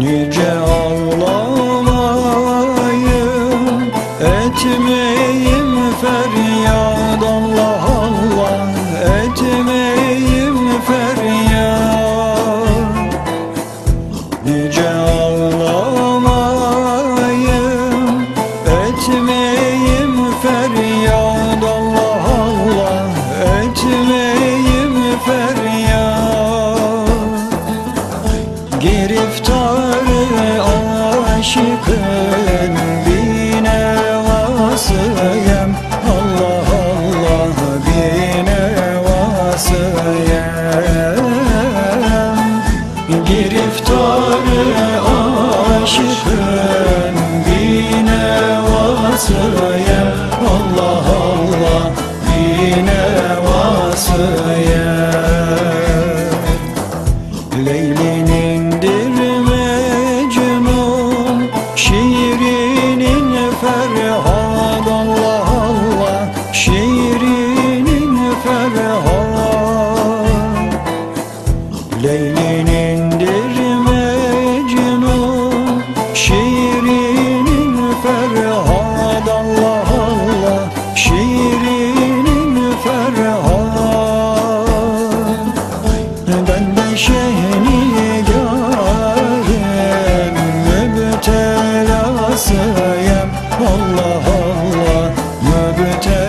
new Ferhat Allah Allah Şirinim Ben de şehni yarim Mübtelasıyım. Allah Allah Mübtelasıyım.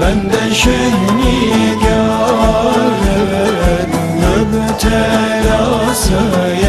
Ben de şehni yarim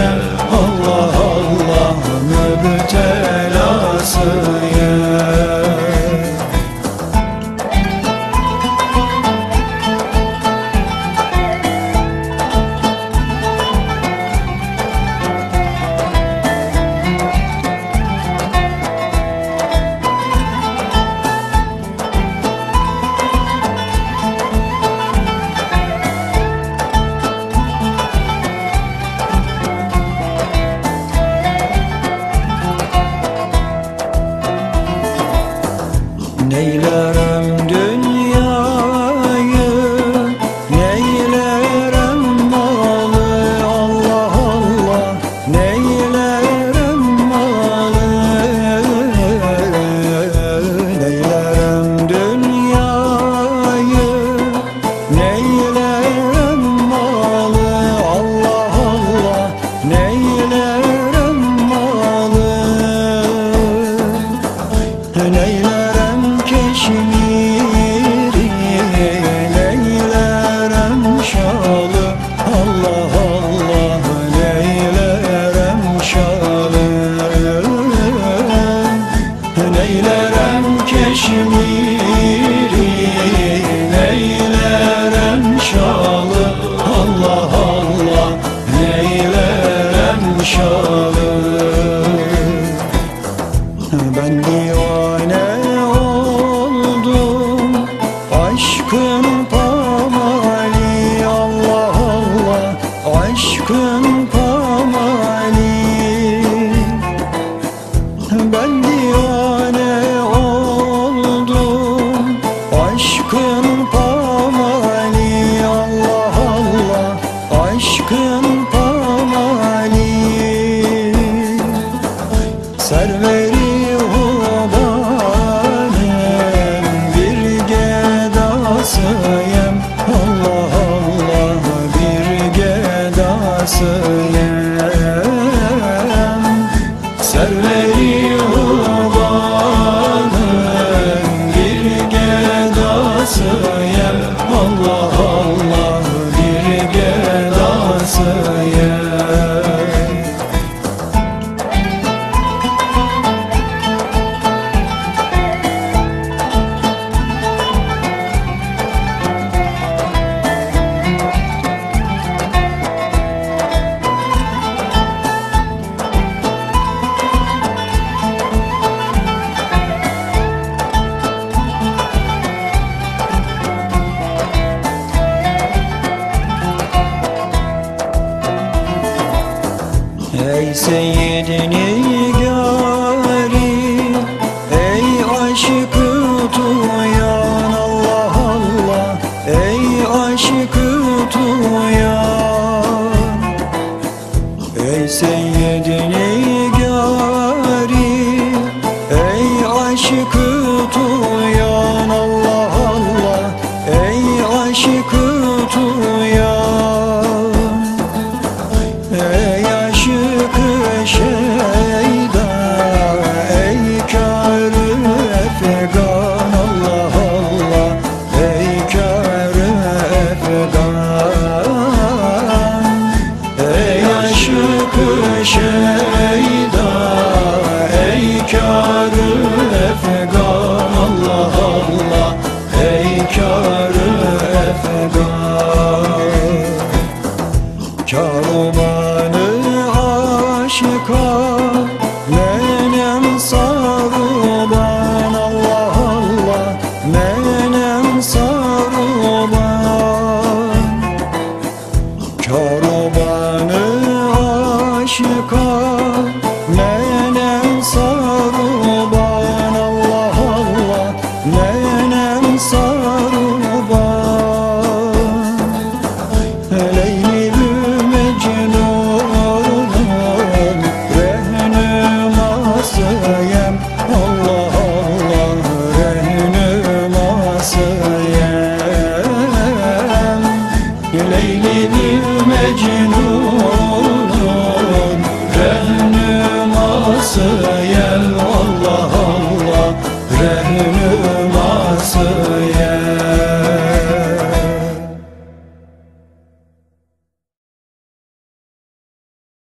Eylerem keşmiri Eylerem şalı. Allah Allah Eylerem şalı. Ben divane Yeah. Seyyidini gari. Ey aşkı tuyan Allah Allah. Ey aşkı tuyan Ey seyyidini gari. Ey aşkı tuyan Allah Allah. Ey aşkı tuyan sığar